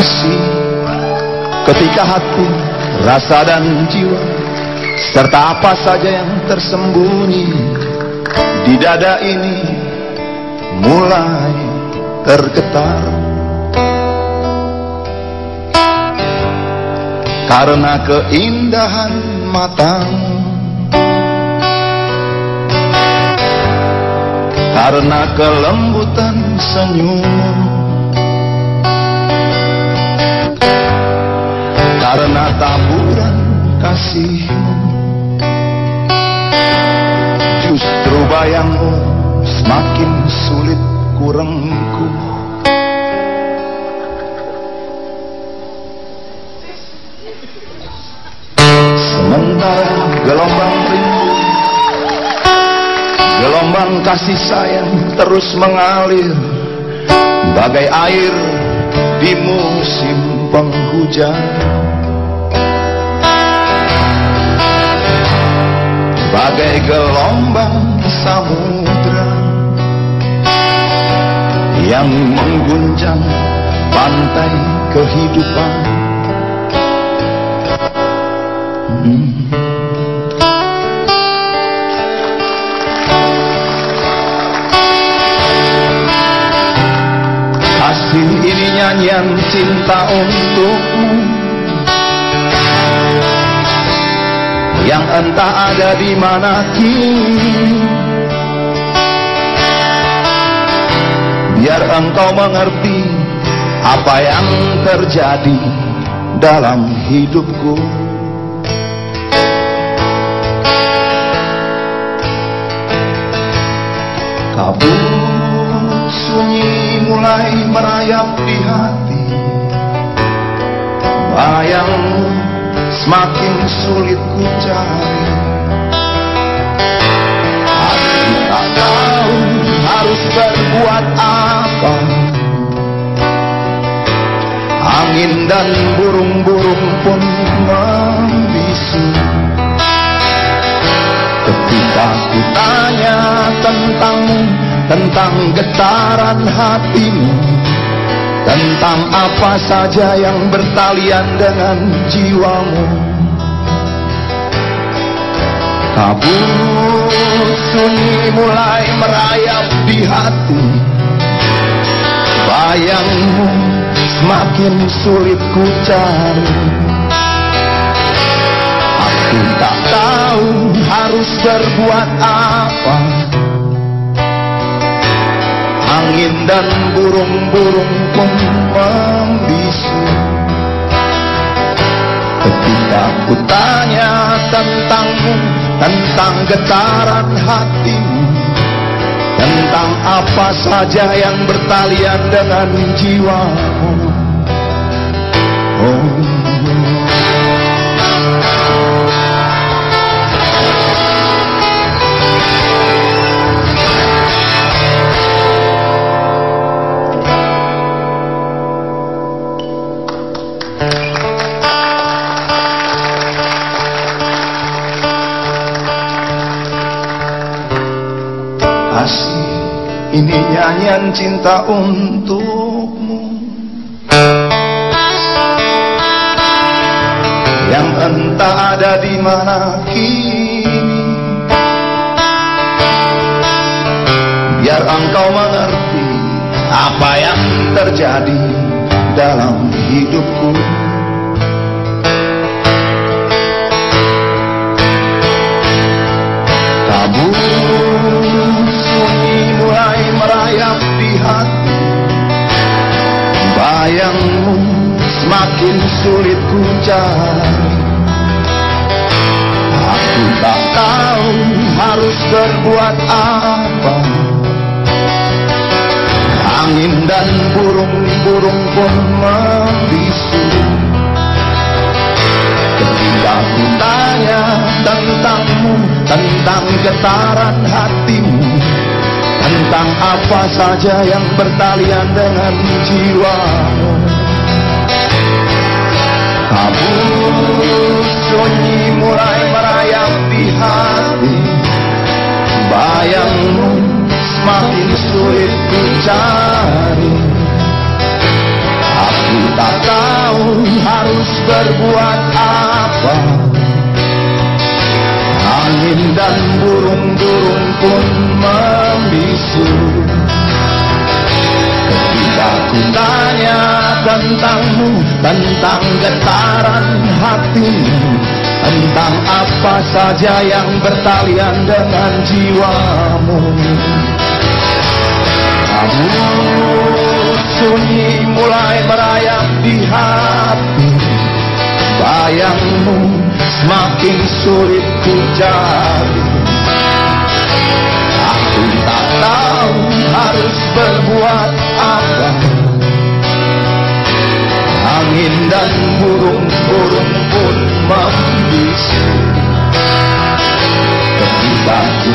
Kasih ketika hati, rasa dan jiwa Serta apa saja yang tersembunyi di dada ini Mulai tergetar. Karena keindahan matamu Karena kelembutan senyum taburan kasihmu. Justru bayangmu semakin sulit kurengku. Sementara gelombang rindu Gelombang kasih sayang terus mengalir Bagai air di musim penghujan Bagai gelombang samudra Yang mengguncang pantai kehidupan hmm. Kasih ini nyanyian cinta untukmu Yang entah ada di mana kini. Biar engkau mengerti apa yang terjadi dalam hidupku. Kabut sunyi mulai merayap di hati. Bayangmu semakin sulit ku cari. Aku tak tahu harus berbuat apa. Angin dan burung-burung pun membisu Ketika ku tanya tentangmu Tentang getaran hatimu Tentang apa saja yang bertalian dengan jiwamu. Kabut sunyi mulai merayap di hati. Bayangmu semakin sulit ku cari. Aku tak tahu harus berbuat apa Angin dan burung-burung pun membisu Ketika ku tanya tentangmu Tentang getaran hatimu Tentang apa saja yang bertalian dengan jiwamu. Oh ini nyanyian cinta untukmu. Yang entah ada di mana kini. Biar engkau mengerti apa yang terjadi dalam hidupku semakin sulit ku cari. Aku tak tahu harus berbuat apa. Angin dan burung-burung pun membisu. Ketika ku tanya tentangmu Tentang getaran hatimu Tentang apa saja yang bertalian dengan jiwamu Kabut sunyi mulai merayap di hati Bayangmu semakin sulit ku cari Aku tak berbuat apa. Angin dan burung-burung pun membisu. Ketika ku tanya tentangmu Tentang getaran hatimu. Tentang apa saja yang bertalian dengan jiwamu. Kamu sunyi mulai merayap di hati. Bayangmu semakin sulit ku cari Aku tak tahu harus berbuat dan burung-burung pun membisu Ketika ku